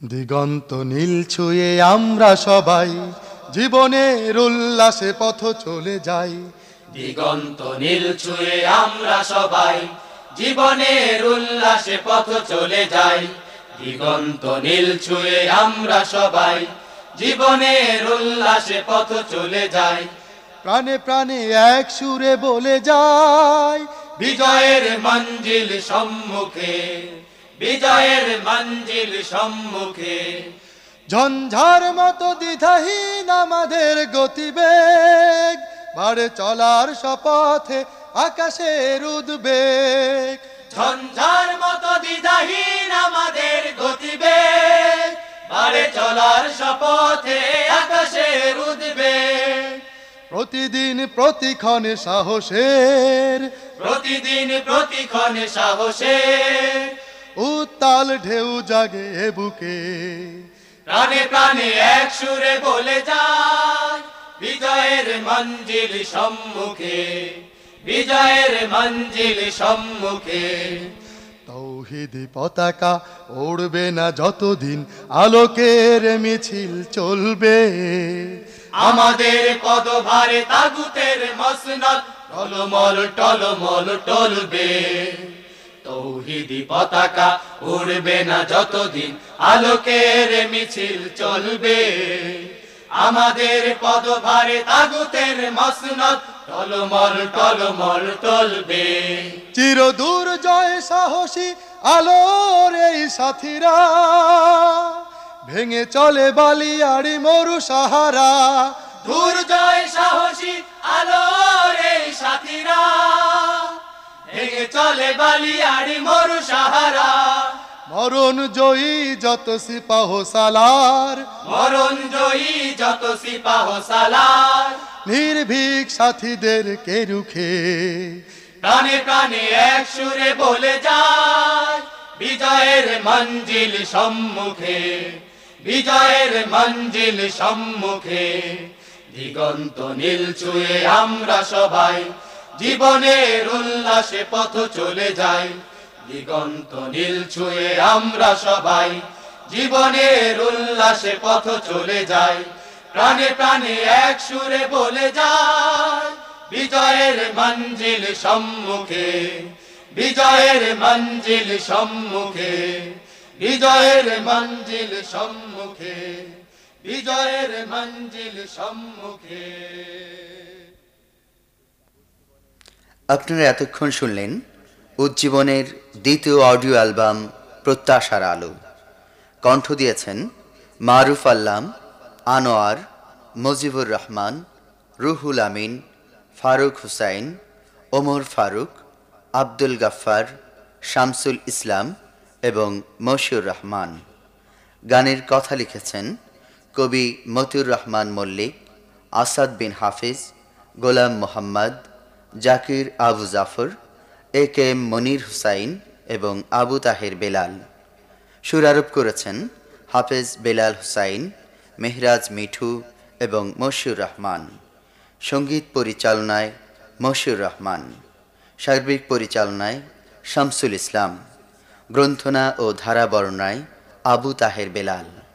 দিগন্ত নীল ছুঁয়ে আমরা সবাই জীবনের উল্লাসে পথ চলে যাই। দিগন্ত নীল ছুঁয়ে আমরা সবাই জীবনের উল্লাসে পথ চলে যাই। দিগন্ত নীল ছুঁয়ে আমরা সবাই জীবনের উল্লাসে পথ চলে যাই। প্রাণে প্রাণে এক সুরে বলে যাই বিজয়ের মঞ্জিল সম্মুখে। বিজয়ের মঞ্জিল সম্মুখে। ঝঞ্ঝার মতো দ্বিধাহীন আমাদের গতিবেগ বাড়ে চলার শপথে আকাশের উদ্বেগ। ঝঞ্ঝার মতো দ্বিধাহীন আমাদের গতিবেগ বাড়ে চলার শপথে আকাশের উদ্বেগ। প্রতিদিন প্রতিক্ষণে সাহসের প্রতিদিন প্রতিক্ষণে সাহসের উত্তাল ঢেউ জাগে বুকে। প্রাণে প্রাণে এক সুরে বলে যায় বিজয়ের মঞ্জিল সম্মুখে বিজয়ের মঞ্জিল সম্মুখে। তৌহিদি পতাকা উড়বে না যতদিন আলোকের মিছিল চলবে। আমাদের পদভারে তাগুতের মসনদ টলমল টলমল টলবে। তৌহিদি পতাকা উড়বে না যতদিন আলোকের মিছিল চলবে। আমাদের পদভারে তাগুতের মসনদ টলমল টলমল টলবে চিরদূর জয় সাহসী আলোর এই সাথীরা ভেঙে চলে বালিয়াড়ি মরু সাহারা। দুর্জয় সাহসী আলোর এই সাথীরা। চলে বালিয়াড়ি মরু সাহারা। মরণ জয়ী যত সিপাহ সালার। মরণ জয়ী যত সিপাহ সালার। নির্ভীক সাথীদের কে রুখে? প্রাণে প্রাণে এক সুরে বলে যায় বিজয়ের মঞ্জিল সম্মুখে বিজয়ের মঞ্জিল সম্মুখে। দিগন্ত নীল ছুঁয়ে আমরা সবাই জীবনের উল্লাসে পথ চলে যাই। দিগন্ত নীল ছুঁয়ে আমরা সবাই। জীবনের উল্লাসে পথ চলে যাই। প্রাণে প্রাণে এক সুরে বলে যায় বিজয়ের মঞ্জিল সম্মুখে। বিজয়ের মঞ্জিল সম্মুখে। বিজয়ের মঞ্জিল সম্মুখে। বিজয়ের মঞ্জিল সম্মুখে। আপনারা এতক্ষণ শুনলেন উজ্জীবনের দ্বিতীয় অডিও অ্যালবাম প্রত্যাশার আলো। কণ্ঠ দিয়েছেন মারুফ আল্লাম, আনোয়ার, মজিবুর রহমান, রুহুল আমিন, ফারুক হুসাইন, ওমর ফারুক, আব্দুল গাফফার, শামসুল ইসলাম এবং মশিউর রহমান। গানের কথা লিখেছেন কবি Motiur Rahman Mallik, Asad Bin Hafiz, Golam Mohammad Zakir Abu Zafar, A K M Monir Hussain এবং আবু তাহের বেলাল। সুরারোপ করেছেন হাফেজ বেলাল হুসাইন, মেহরাজ মিঠু এবং মশিউর রহমান। সংগীত পরিচালনায় মশিউর রহমান। সার্বিক পরিচালনায় শামসুল ইসলাম। গ্রন্থনা ও ধারা বর্ণনায় আবু তাহের বেলাল।